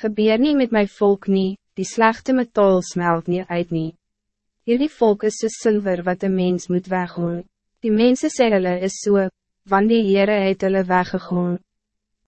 Gebeur niet met mijn volk niet, die slechte metaal smelt niet uit niet. Hierdie volk is soos zilver wat een mens moet weggooi. Die mensen sê hulle is so, want die Heere het hulle weggegooi.